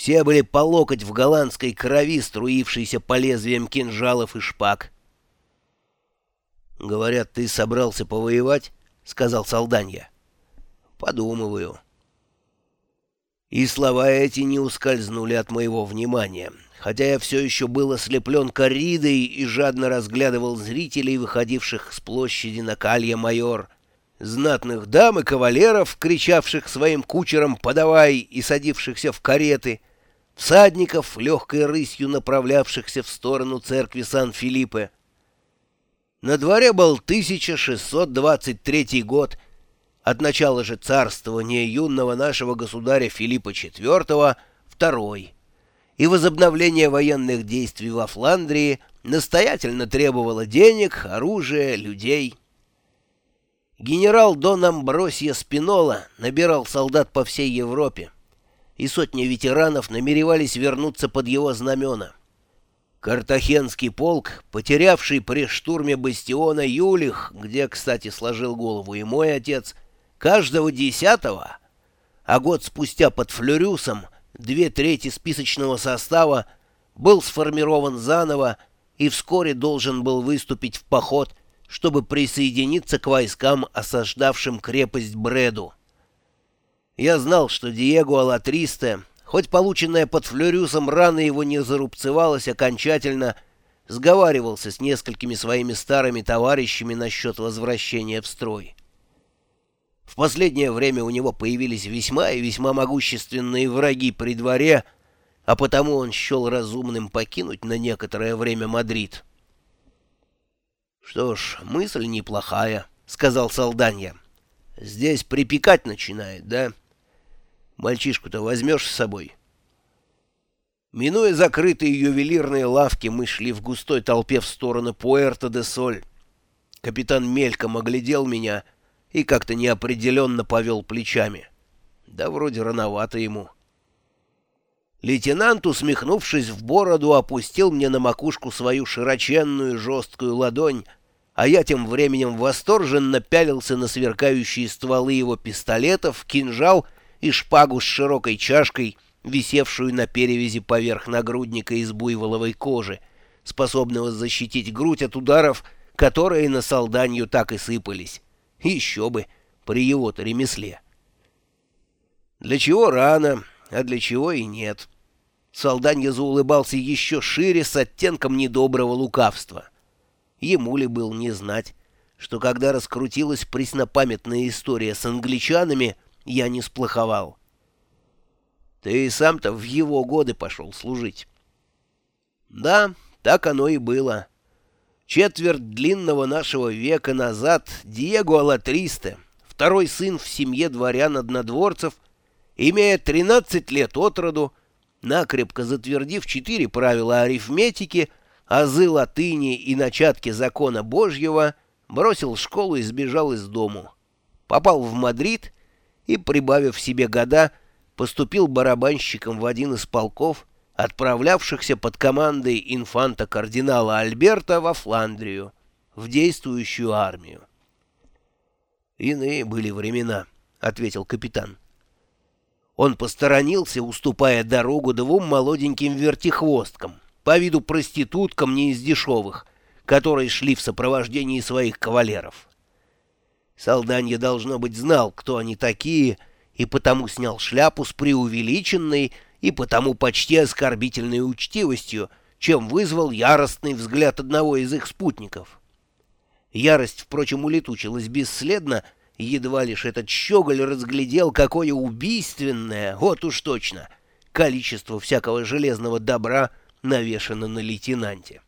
Все были по локоть в голландской крови, струившейся по лезвиям кинжалов и шпаг. «Говорят, ты собрался повоевать?» — сказал Салданья. «Подумываю». И слова эти не ускользнули от моего внимания, хотя я все еще был ослеплен коридой и жадно разглядывал зрителей, выходивших с площади на Калья-Майор, знатных дам и кавалеров, кричавших своим кучерам «подавай» и садившихся в кареты, всадников, легкой рысью направлявшихся в сторону церкви Сан-Филиппе. На дворе был 1623 год, от начала же царствования юного нашего государя Филиппа IV второй, и возобновление военных действий во Фландрии настоятельно требовало денег, оружия, людей. Генерал Дон Амбросия Спинола набирал солдат по всей Европе, и сотни ветеранов намеревались вернуться под его знамена. Картахенский полк, потерявший при штурме бастиона Юлих, где, кстати, сложил голову и мой отец, каждого десятого, а год спустя под Флюрюсом две трети списочного состава был сформирован заново и вскоре должен был выступить в поход, чтобы присоединиться к войскам, осаждавшим крепость Бреду. Я знал, что Диего Алатристе Хоть полученная под Флюрюсом рана его не зарубцевалась окончательно, сговаривался с несколькими своими старыми товарищами насчет возвращения в строй. В последнее время у него появились весьма и весьма могущественные враги при дворе, а потому он счел разумным покинуть на некоторое время Мадрид. «Что ж, мысль неплохая», — сказал Салданья. «Здесь припекать начинает, да?» Мальчишку-то возьмешь с собой?» Минуя закрытые ювелирные лавки, мы шли в густой толпе в сторону Пуэрто-де-Соль. Капитан мельком оглядел меня и как-то неопределенно повел плечами. Да вроде рановато ему. Лейтенант, усмехнувшись в бороду, опустил мне на макушку свою широченную жесткую ладонь, а я тем временем восторженно пялился на сверкающие стволы его пистолетов, кинжал — и шпагу с широкой чашкой, висевшую на перевязи поверх нагрудника из буйволовой кожи, способного защитить грудь от ударов, которые на солданью так и сыпались. Еще бы, при его-то ремесле. Для чего рано, а для чего и нет. Солданья заулыбался еще шире с оттенком недоброго лукавства. Ему ли был не знать, что когда раскрутилась преснопамятная история с англичанами — я не сплоховал. Ты сам-то в его годы пошел служить. Да, так оно и было. Четверть длинного нашего века назад Диего Алатристе, второй сын в семье дворян-однодворцев, имея 13 лет от роду, накрепко затвердив четыре правила арифметики, азы латыни и начатки закона Божьего, бросил школу и сбежал из дому. Попал в Мадрид и, прибавив себе года, поступил барабанщиком в один из полков, отправлявшихся под командой инфанта-кардинала Альберта во Фландрию, в действующую армию. «Иные были времена», — ответил капитан. Он посторонился, уступая дорогу двум молоденьким вертихвосткам, по виду проституткам не из дешевых, которые шли в сопровождении своих кавалеров. Салданья, должно быть, знал, кто они такие, и потому снял шляпу с преувеличенной и потому почти оскорбительной учтивостью, чем вызвал яростный взгляд одного из их спутников. Ярость, впрочем, улетучилась бесследно, едва лишь этот щеголь разглядел, какое убийственное, вот уж точно, количество всякого железного добра навешано на лейтенанте.